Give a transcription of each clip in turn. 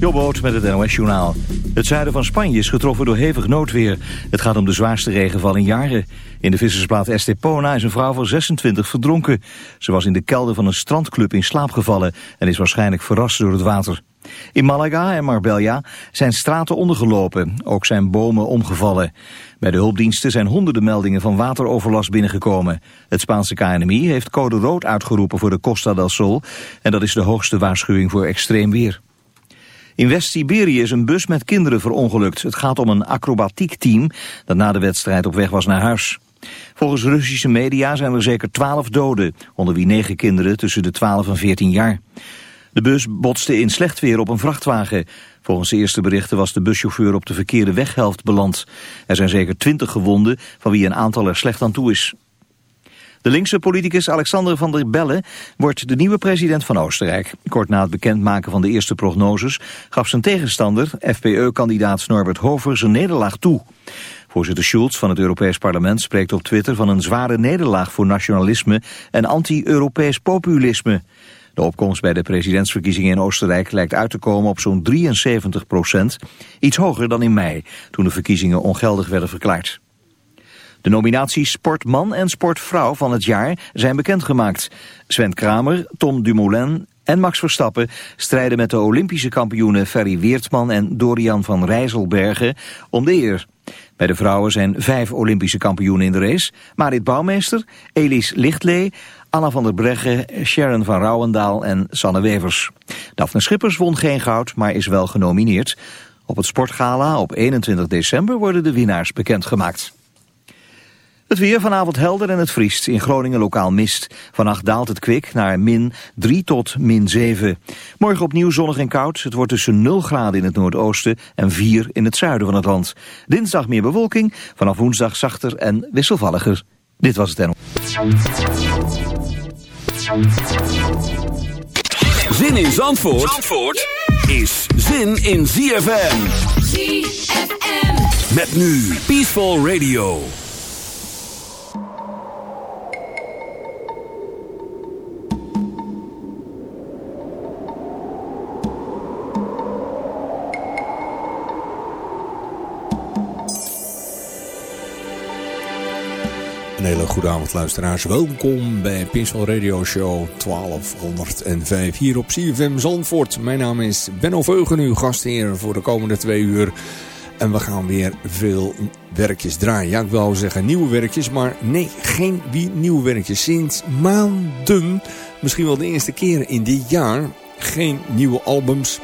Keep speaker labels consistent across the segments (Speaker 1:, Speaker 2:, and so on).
Speaker 1: Jobboot met het NOS-journaal. Het zuiden van Spanje is getroffen door hevig noodweer. Het gaat om de zwaarste regenval in jaren. In de vissersplaat Estepona is een vrouw van 26 verdronken. Ze was in de kelder van een strandclub in slaap gevallen... en is waarschijnlijk verrast door het water. In Malaga en Marbella zijn straten ondergelopen. Ook zijn bomen omgevallen. Bij de hulpdiensten zijn honderden meldingen van wateroverlast binnengekomen. Het Spaanse KNMI heeft code rood uitgeroepen voor de Costa del Sol... en dat is de hoogste waarschuwing voor extreem weer. In West-Siberië is een bus met kinderen verongelukt. Het gaat om een acrobatiek team dat na de wedstrijd op weg was naar huis. Volgens Russische media zijn er zeker twaalf doden, onder wie negen kinderen tussen de 12 en 14 jaar. De bus botste in slecht weer op een vrachtwagen. Volgens de eerste berichten was de buschauffeur op de verkeerde weghelft beland. Er zijn zeker twintig gewonden, van wie een aantal er slecht aan toe is. De linkse politicus Alexander van der Bellen wordt de nieuwe president van Oostenrijk. Kort na het bekendmaken van de eerste prognoses gaf zijn tegenstander, FPE-kandidaat Norbert Hover, zijn nederlaag toe. Voorzitter Schulz van het Europees Parlement spreekt op Twitter van een zware nederlaag voor nationalisme en anti-Europees populisme. De opkomst bij de presidentsverkiezingen in Oostenrijk lijkt uit te komen op zo'n 73 procent, iets hoger dan in mei, toen de verkiezingen ongeldig werden verklaard. De nominaties Sportman en Sportvrouw van het jaar zijn bekendgemaakt. Sven Kramer, Tom Dumoulin en Max Verstappen strijden met de Olympische kampioenen Ferry Weertman en Dorian van Rijsselbergen om de eer. Bij de vrouwen zijn vijf Olympische kampioenen in de race. Marit Bouwmeester, Elise Lichtlee, Anna van der Breggen, Sharon van Rouwendaal en Sanne Wevers. Daphne Schippers won geen goud, maar is wel genomineerd. Op het sportgala op 21 december worden de winnaars bekendgemaakt. Het weer vanavond helder en het vriest. In Groningen lokaal mist. Vannacht daalt het kwik naar min 3 tot min 7. Morgen opnieuw zonnig en koud. Het wordt tussen 0 graden in het noordoosten en 4 in het zuiden van het land. Dinsdag meer bewolking. Vanaf woensdag zachter en wisselvalliger. Dit was het en.
Speaker 2: Zin in Zandvoort, Zandvoort is zin in ZFM. ZFM. Met nu Peaceful Radio.
Speaker 3: Hele luisteraars. Welkom bij Pinsel Radio Show 1205 hier op CFM Zandvoort. Mijn naam is Benno Veugen, uw gastheer voor de komende twee uur. En we gaan weer veel werkjes draaien. Ja, ik wil zeggen nieuwe werkjes, maar nee, geen nieuwe werkjes. Sinds maanden, misschien wel de eerste keer in dit jaar, geen nieuwe albums.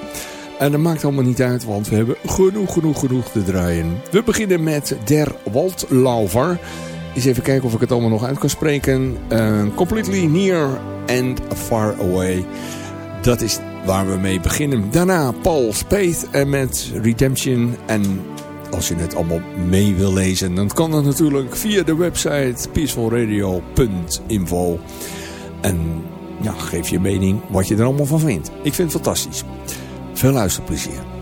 Speaker 3: En dat maakt allemaal niet uit, want we hebben genoeg, genoeg, genoeg te draaien. We beginnen met Der Waldlauver. Eens even kijken of ik het allemaal nog uit kan spreken. Uh, completely Near and Far Away. Dat is waar we mee beginnen. Daarna Paul Spade en met Redemption. En als je het allemaal mee wil lezen, dan kan dat natuurlijk via de website peacefulradio.info. En ja, geef je mening wat je er allemaal van vindt. Ik vind het fantastisch. Veel luisterplezier.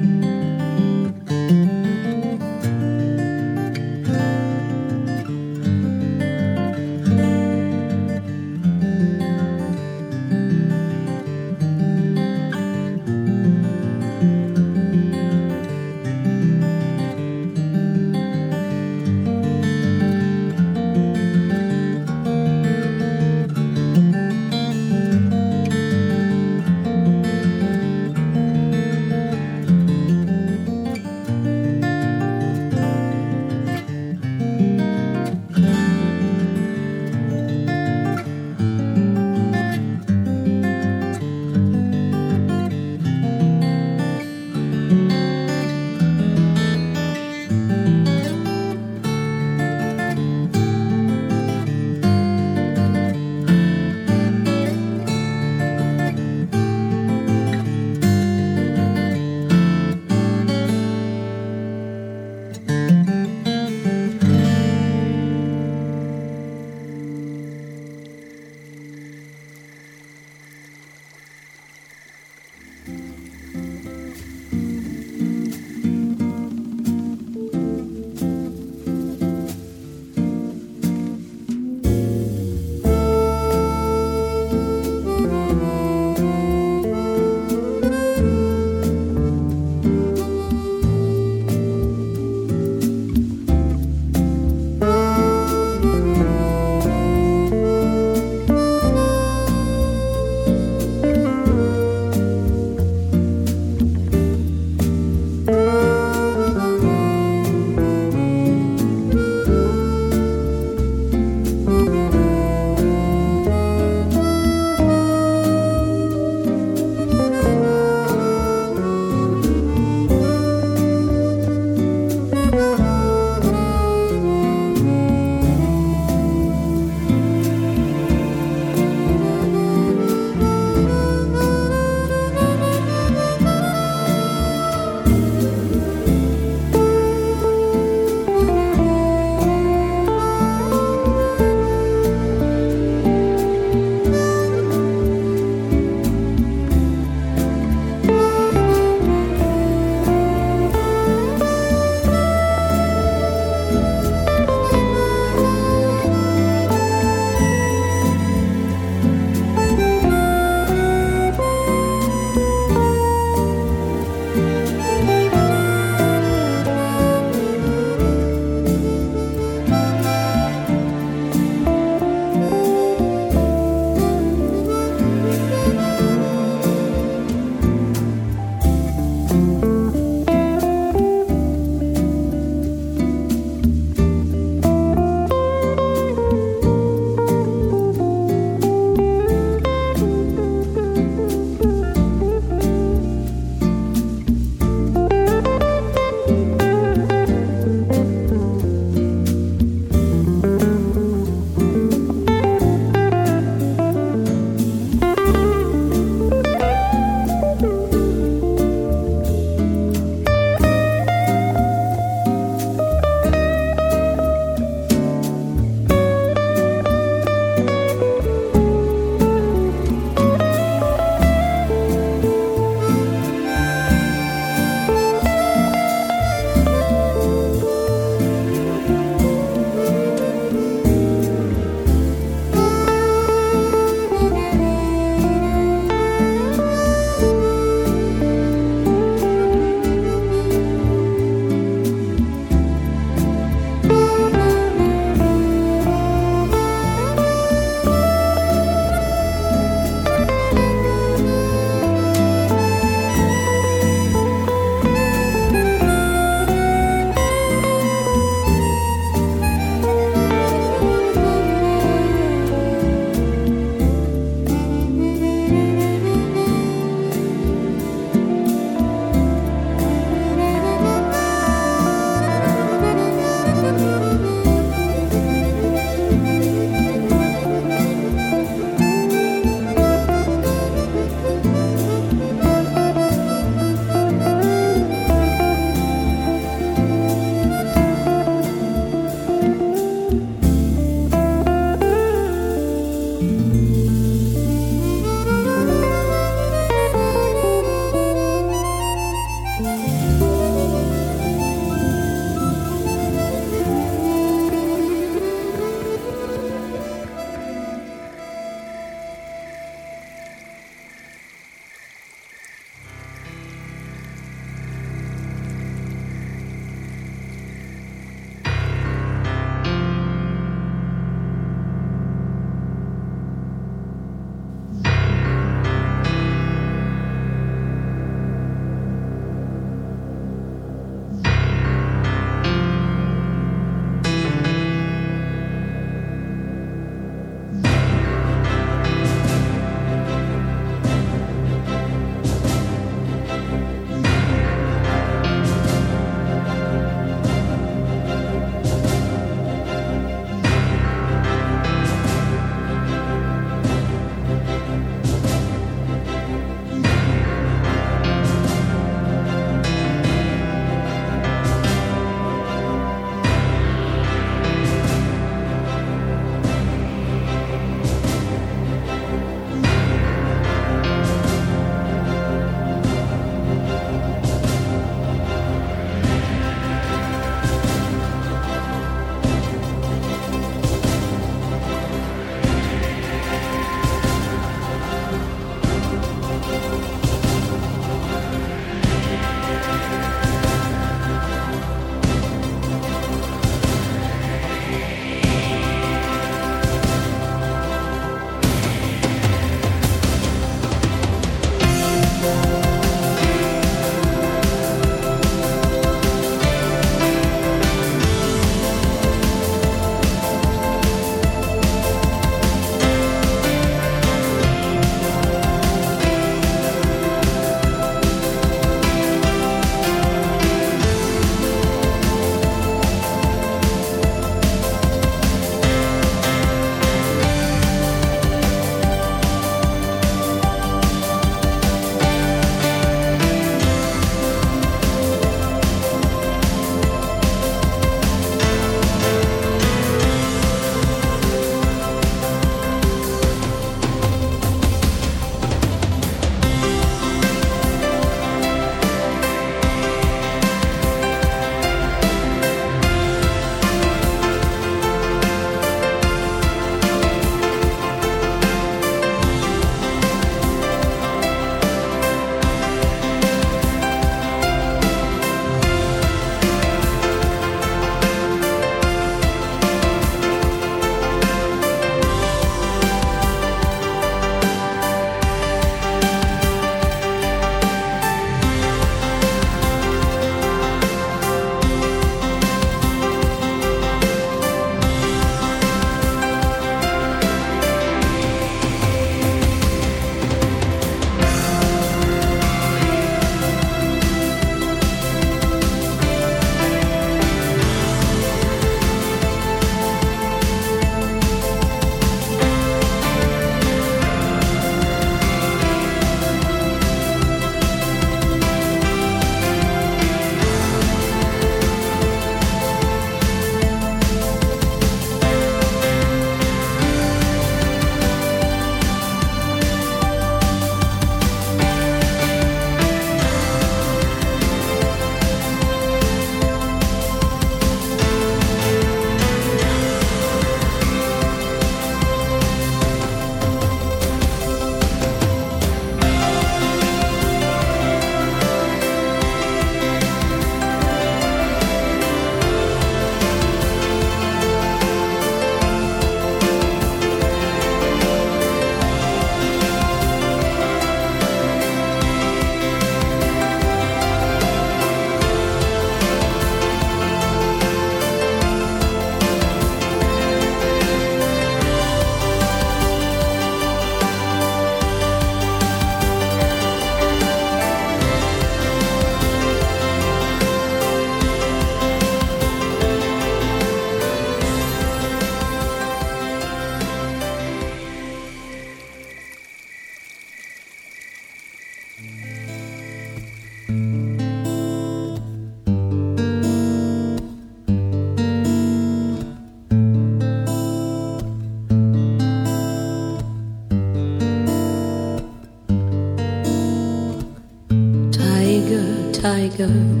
Speaker 4: good.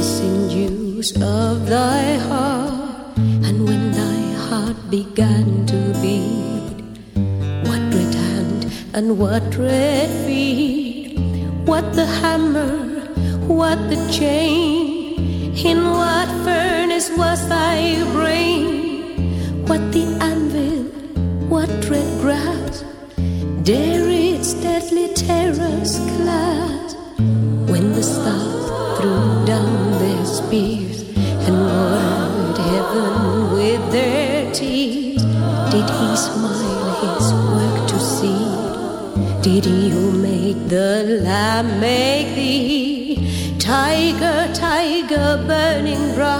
Speaker 4: The sinews of thy heart? And when thy heart began to beat, what dread hand and what dread feet? What the hammer, what the chain? In what furnace was thy brain? What the anvil, what red grasp? Dare its deadly terrors clasp? When the stars threw down spears and watered heaven with their tears, did he smile his work to see? Did he who made the lamb make thee? Tiger, tiger, burning bright